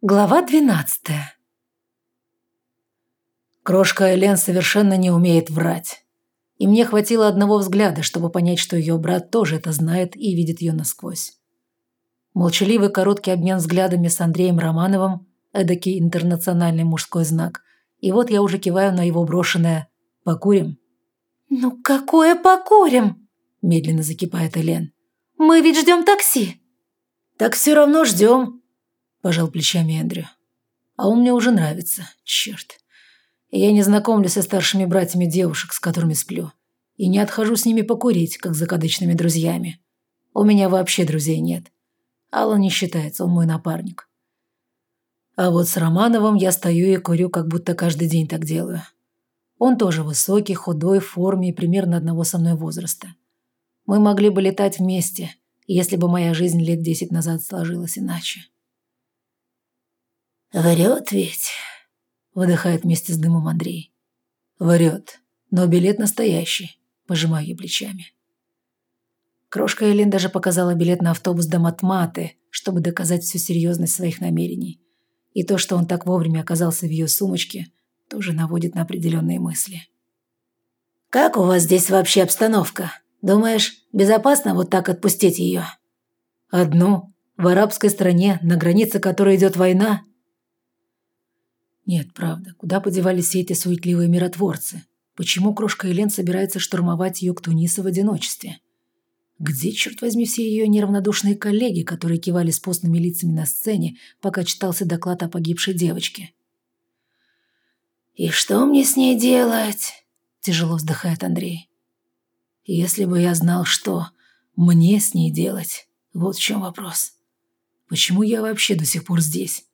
Глава двенадцатая. Крошка Элен совершенно не умеет врать. И мне хватило одного взгляда, чтобы понять, что ее брат тоже это знает и видит ее насквозь. Молчаливый короткий обмен взглядами с Андреем Романовым – эдакий интернациональный мужской знак. И вот я уже киваю на его брошенное «покурим». «Ну какое покурим?» – медленно закипает Элен. «Мы ведь ждем такси». «Так все равно ждем», – пожал плечами Эндрю. «А он мне уже нравится, черт. Я не знакомлюсь со старшими братьями девушек, с которыми сплю, и не отхожу с ними покурить, как закадычными друзьями. У меня вообще друзей нет. Аллан не считается, он мой напарник. А вот с Романовым я стою и курю, как будто каждый день так делаю. Он тоже высокий, худой, в форме и примерно одного со мной возраста. Мы могли бы летать вместе, если бы моя жизнь лет десять назад сложилась иначе. «Врет ведь», – выдыхает вместе с дымом Андрей. «Врет, но билет настоящий», – пожимаю я плечами. Крошка Элин даже показала билет на автобус до Матматы, чтобы доказать всю серьезность своих намерений. И то, что он так вовремя оказался в ее сумочке, тоже наводит на определенные мысли. «Как у вас здесь вообще обстановка? Думаешь, безопасно вот так отпустить ее?» «Одну? В арабской стране, на границе которой идет война?» Нет, правда, куда подевались все эти суетливые миротворцы? Почему крошка Елен собирается штурмовать ее к Тунису в одиночестве? Где, черт возьми, все ее неравнодушные коллеги, которые кивали с постными лицами на сцене, пока читался доклад о погибшей девочке? «И что мне с ней делать?» – тяжело вздыхает Андрей. «Если бы я знал, что мне с ней делать, вот в чем вопрос. Почему я вообще до сих пор здесь?»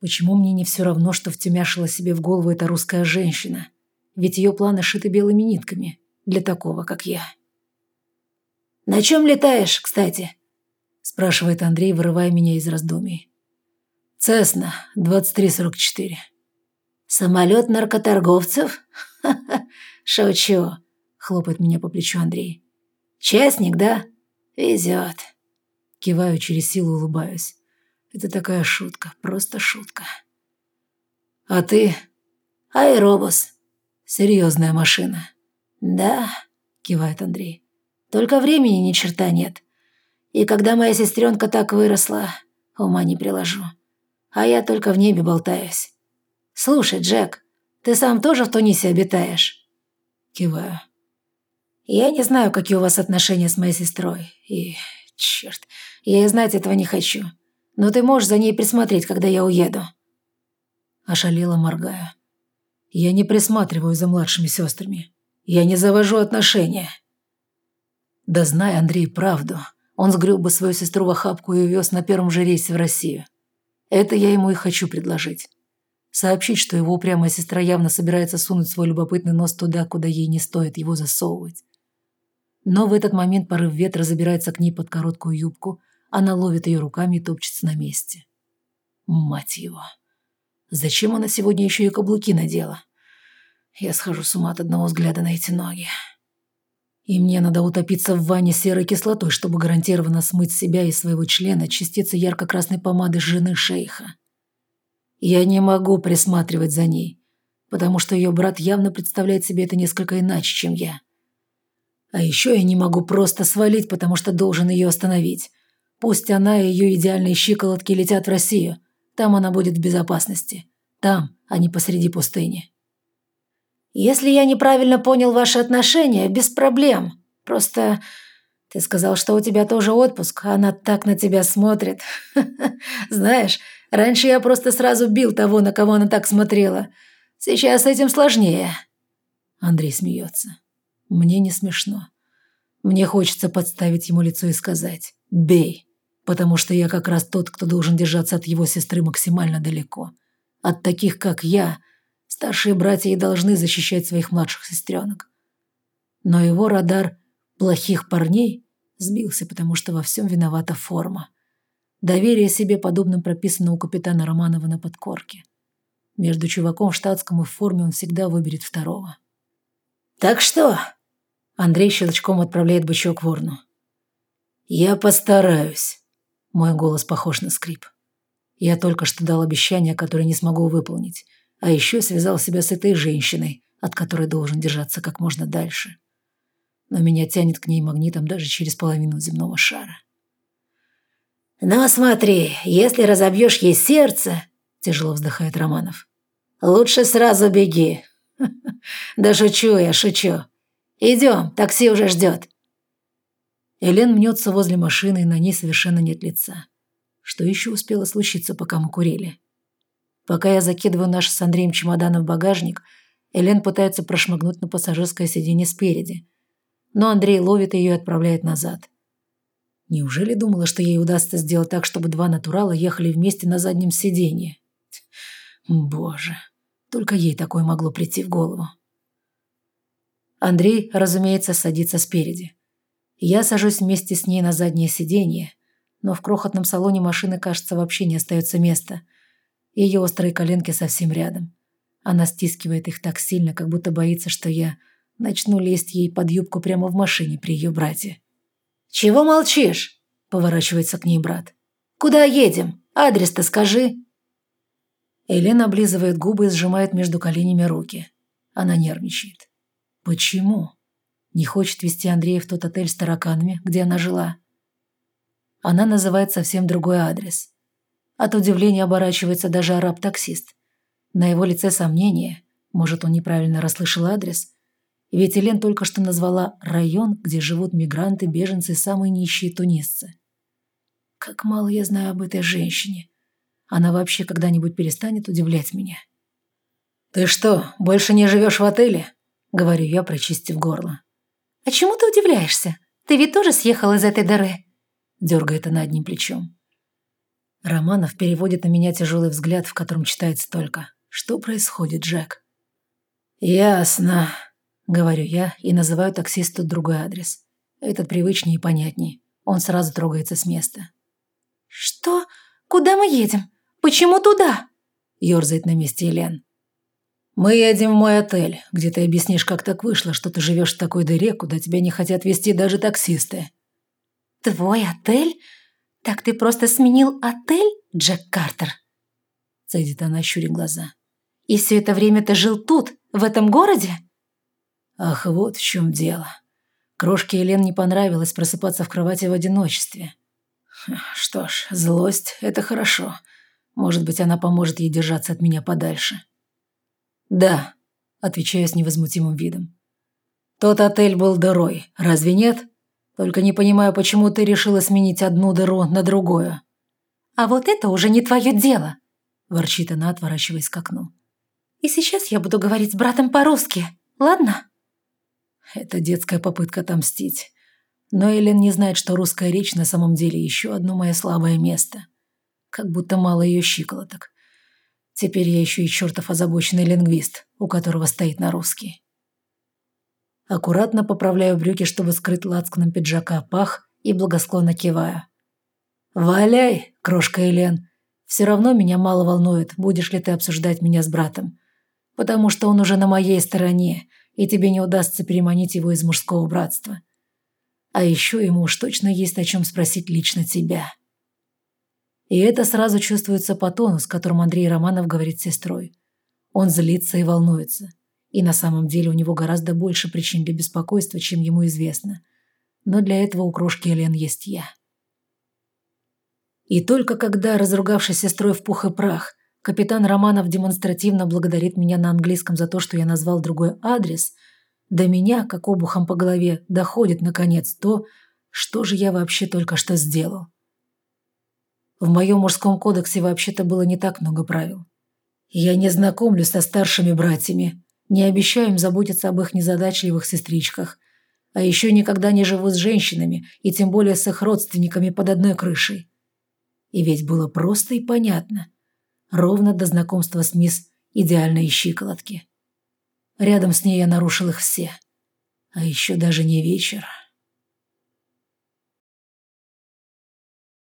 Почему мне не все равно, что втемяшила себе в голову эта русская женщина? Ведь ее планы шиты белыми нитками для такого, как я. «На чем летаешь, кстати?» спрашивает Андрей, вырывая меня из раздумий. «Цесна, 2344». «Самолет наркоторговцев? Ха-ха, шучу», хлопает меня по плечу Андрей. «Частник, да? Везет». Киваю через силу, улыбаюсь. Это такая шутка, просто шутка. А ты? Аэробус. Серьезная машина. Да, кивает Андрей. Только времени ни черта нет. И когда моя сестренка так выросла, ума не приложу. А я только в небе болтаюсь. Слушай, Джек, ты сам тоже в Тунисе обитаешь? Киваю. Я не знаю, какие у вас отношения с моей сестрой. И, черт, я и знать этого не хочу но ты можешь за ней присмотреть, когда я уеду». Ошалела, моргая. «Я не присматриваю за младшими сестрами. Я не завожу отношения». Да знай, Андрей, правду. Он сгреб бы свою сестру в охапку и увез на первом же рейсе в Россию. Это я ему и хочу предложить. Сообщить, что его упрямая сестра явно собирается сунуть свой любопытный нос туда, куда ей не стоит его засовывать. Но в этот момент порыв ветра забирается к ней под короткую юбку, она ловит ее руками и топчется на месте. Мать его. Зачем она сегодня еще и каблуки надела? Я схожу с ума от одного взгляда на эти ноги. И мне надо утопиться в ванне серой кислотой, чтобы гарантированно смыть себя и своего члена частицы ярко-красной помады жены шейха. Я не могу присматривать за ней, потому что ее брат явно представляет себе это несколько иначе, чем я. А еще я не могу просто свалить, потому что должен ее остановить. Пусть она и ее идеальные щиколотки летят в Россию. Там она будет в безопасности. Там, а не посреди пустыни. Если я неправильно понял ваши отношения, без проблем. Просто ты сказал, что у тебя тоже отпуск, а она так на тебя смотрит. Знаешь, раньше я просто сразу бил того, на кого она так смотрела. Сейчас с этим сложнее. Андрей смеется. Мне не смешно. Мне хочется подставить ему лицо и сказать «Бей» потому что я как раз тот, кто должен держаться от его сестры максимально далеко. От таких, как я, старшие братья и должны защищать своих младших сестренок. Но его радар плохих парней сбился, потому что во всем виновата форма. Доверие себе подобным прописано у капитана Романова на подкорке. Между чуваком в штатском и в форме он всегда выберет второго. «Так что?» Андрей щелчком отправляет бычок в урну. «Я постараюсь». Мой голос похож на скрип. Я только что дал обещание, которое не смогу выполнить. А еще связал себя с этой женщиной, от которой должен держаться как можно дальше. Но меня тянет к ней магнитом даже через половину земного шара. «Ну смотри, если разобьешь ей сердце...» – тяжело вздыхает Романов. «Лучше сразу беги. Да шучу я, шучу. Идем, такси уже ждет». Элен мнется возле машины, и на ней совершенно нет лица. Что еще успело случиться, пока мы курили? Пока я закидываю наш с Андреем чемоданы в багажник, Элен пытается прошмыгнуть на пассажирское сиденье спереди. Но Андрей ловит ее и отправляет назад. Неужели думала, что ей удастся сделать так, чтобы два натурала ехали вместе на заднем сиденье? Боже, только ей такое могло прийти в голову. Андрей, разумеется, садится спереди. Я сажусь вместе с ней на заднее сиденье, но в крохотном салоне машины, кажется, вообще не остается места. Ее острые коленки совсем рядом. Она стискивает их так сильно, как будто боится, что я начну лезть ей под юбку прямо в машине при ее брате. «Чего молчишь?» – поворачивается к ней брат. «Куда едем? Адрес-то скажи». Элена облизывает губы и сжимает между коленями руки. Она нервничает. Почему? Не хочет вести Андрея в тот отель с тараканами, где она жила. Она называет совсем другой адрес. От удивления оборачивается даже араб-таксист. На его лице сомнение. Может, он неправильно расслышал адрес? Ведь Элен только что назвала район, где живут мигранты, беженцы и самые нищие тунисцы. Как мало я знаю об этой женщине. Она вообще когда-нибудь перестанет удивлять меня. «Ты что, больше не живешь в отеле?» — говорю я, прочистив горло. «А чему ты удивляешься? Ты ведь тоже съехал из этой дыры?» — дергает она одним плечом. Романов переводит на меня тяжелый взгляд, в котором читается только «Что происходит, Джек?» «Ясно», — говорю я и называю таксисту другой адрес. Этот привычнее и понятнее. Он сразу трогается с места. «Что? Куда мы едем? Почему туда?» — ерзает на месте Елен. «Мы едем в мой отель, где ты объяснишь, как так вышло, что ты живешь в такой дыре, куда тебя не хотят везти даже таксисты». «Твой отель? Так ты просто сменил отель, Джек Картер?» Цедит она, щуря глаза. «И все это время ты жил тут, в этом городе?» Ах, вот в чем дело. Крошке Елен не понравилось просыпаться в кровати в одиночестве. Что ж, злость – это хорошо. Может быть, она поможет ей держаться от меня подальше. «Да», – отвечаю с невозмутимым видом. «Тот отель был дырой, разве нет? Только не понимаю, почему ты решила сменить одну дыру на другую». «А вот это уже не твое дело», – ворчит она, отворачиваясь к окну. «И сейчас я буду говорить с братом по-русски, ладно?» Это детская попытка отомстить. Но Элен не знает, что русская речь на самом деле еще одно мое слабое место. Как будто мало ее щиколоток. Теперь я еще и чертов озабоченный лингвист, у которого стоит на русский. Аккуратно поправляю брюки, чтобы скрыть лацканом пиджака пах, и благосклонно киваю. «Валяй, крошка Элен. Все равно меня мало волнует, будешь ли ты обсуждать меня с братом. Потому что он уже на моей стороне, и тебе не удастся переманить его из мужского братства. А еще ему уж точно есть о чем спросить лично тебя. И это сразу чувствуется по тону, с которым Андрей Романов говорит с сестрой. Он злится и волнуется. И на самом деле у него гораздо больше причин для беспокойства, чем ему известно. Но для этого у крошки Элен есть я. И только когда, разругавшись сестрой в пух и прах, Капитан Романов демонстративно благодарит меня на английском за то, что я назвал другой адрес. До меня, как обухом по голове, доходит, наконец, то, что же я вообще только что сделал. В моем мужском кодексе вообще-то было не так много правил. Я не знакомлюсь со старшими братьями, не обещаю им заботиться об их незадачливых сестричках, а еще никогда не живу с женщинами и тем более с их родственниками под одной крышей. И ведь было просто и понятно – ровно до знакомства с мисс идеальной щиколотки. Рядом с ней я нарушил их все. А еще даже не вечер.